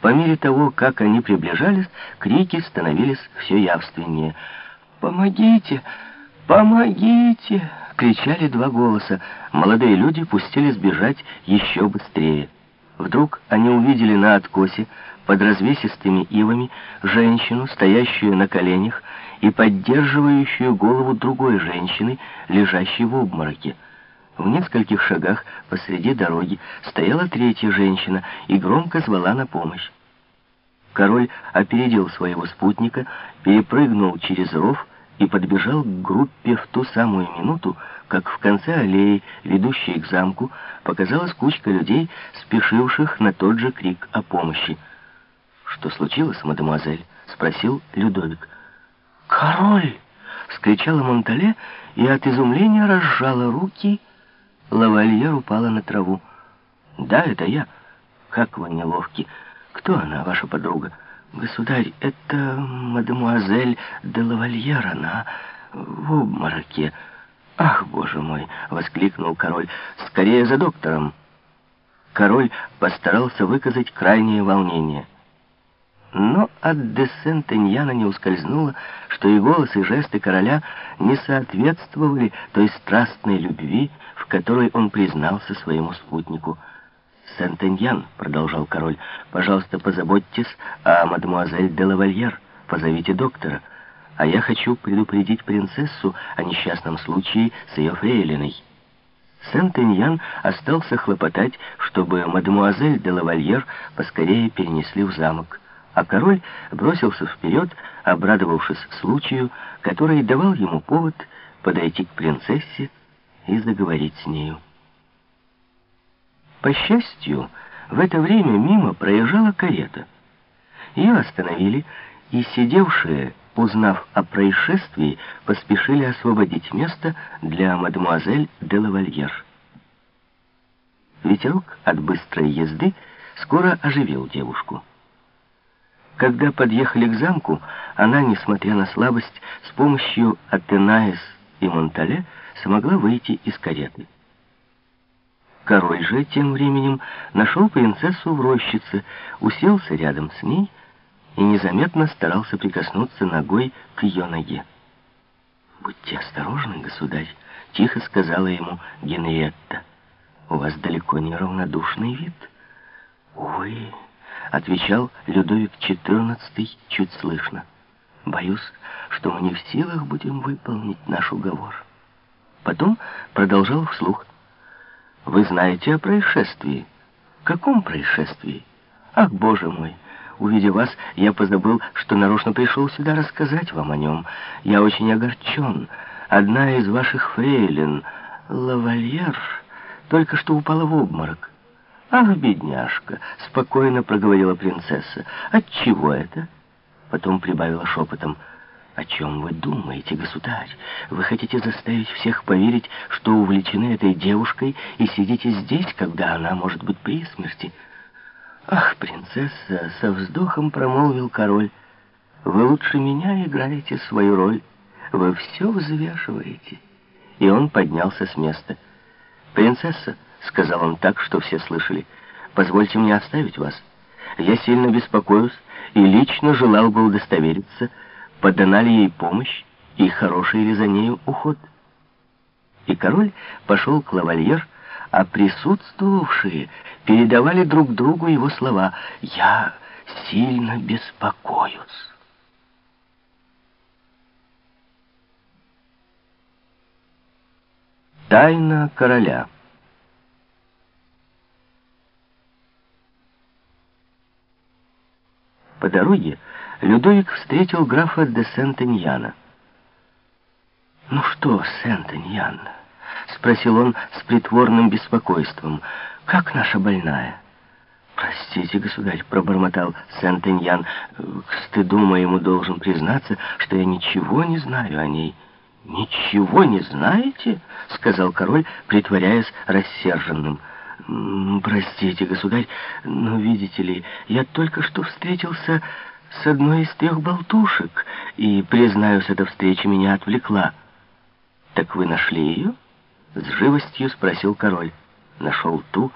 По мере того, как они приближались, крики становились все явственнее. «Помогите! Помогите!» — кричали два голоса. Молодые люди пустились бежать еще быстрее. Вдруг они увидели на откосе, под развесистыми ивами, женщину, стоящую на коленях и поддерживающую голову другой женщины, лежащей в обмороке. В нескольких шагах посреди дороги стояла третья женщина и громко звала на помощь. Король опередил своего спутника, перепрыгнул через ров и подбежал к группе в ту самую минуту, как в конце аллеи, ведущей к замку, показалась кучка людей, спешивших на тот же крик о помощи. «Что случилось, мадемуазель?» — спросил Людовик. «Король!» — вскричала Монтале и от изумления разжала руки, Лавальер упала на траву. «Да, это я. Как вы неловки. Кто она, ваша подруга?» «Государь, это мадемуазель де Лавальер, она в обмороке». «Ах, боже мой!» — воскликнул король. «Скорее за доктором!» Король постарался выказать крайнее волнение. Но от де Сентеньяна не ускользнуло, что и голос, и жесты короля не соответствовали той страстной любви, в которой он признался своему спутнику. «Сентеньян», — продолжал король, — «пожалуйста, позаботьтесь о мадемуазель де лавальер, позовите доктора, а я хочу предупредить принцессу о несчастном случае с ее фрейлиной». Сент-Эньян остался хлопотать, чтобы мадемуазель де лавальер поскорее перенесли в замок а король бросился вперед, обрадовавшись случаю, который давал ему повод подойти к принцессе и заговорить с нею. По счастью, в это время мимо проезжала карета. Ее остановили, и сидевшие, узнав о происшествии, поспешили освободить место для мадемуазель де лавальер. Ветерок от быстрой езды скоро оживил девушку. Когда подъехали к замку, она, несмотря на слабость, с помощью Атенаис и Монтале смогла выйти из кареты. Король же тем временем нашел принцессу в рощице, уселся рядом с ней и незаметно старался прикоснуться ногой к ее ноге. «Будьте осторожны, государь», — тихо сказала ему Генриетта. «У вас далеко не равнодушный вид». «Увы», отвечал Людовик XIV чуть слышно. Боюсь, что мы не в силах будем выполнить наш уговор. Потом продолжал вслух. Вы знаете о происшествии? Каком происшествии? Ах, боже мой! Увидев вас, я позабыл, что нарочно пришел сюда рассказать вам о нем. Я очень огорчен. Одна из ваших фрейлин, лавальер, только что упала в обморок. «Ах, бедняжка!» — спокойно проговорила принцесса. «Отчего это?» Потом прибавила шепотом. «О чем вы думаете, государь? Вы хотите заставить всех поверить, что увлечены этой девушкой и сидите здесь, когда она может быть при смерти?» «Ах, принцесса!» — со вздохом промолвил король. «Вы лучше меня играете свою роль. Вы все взвешиваете». И он поднялся с места. «Принцесса!» — сказал он так, что все слышали. «Позвольте мне оставить вас. Я сильно беспокоюсь и лично желал бы удостовериться, подана ли ей помощь и хороший ли за нею уход». И король пошел к лавальер, а присутствовавшие передавали друг другу его слова «Я сильно беспокоюсь». Тайна короля По дороге Людовик встретил графа де Сент-Эньяна. «Ну что, Сент-Эньян?» — спросил он с притворным беспокойством. «Как наша больная?» «Простите, государь», — пробормотал Сент-Эньян. «К стыду моему должен признаться, что я ничего не знаю о ней». «Ничего не знаете?» — сказал король, притворяясь рассерженным. «Простите, государь, но, видите ли, я только что встретился с одной из трех болтушек, и, признаюсь, эта встреча меня отвлекла». «Так вы нашли ее?» — с живостью спросил король. «Нашел ту,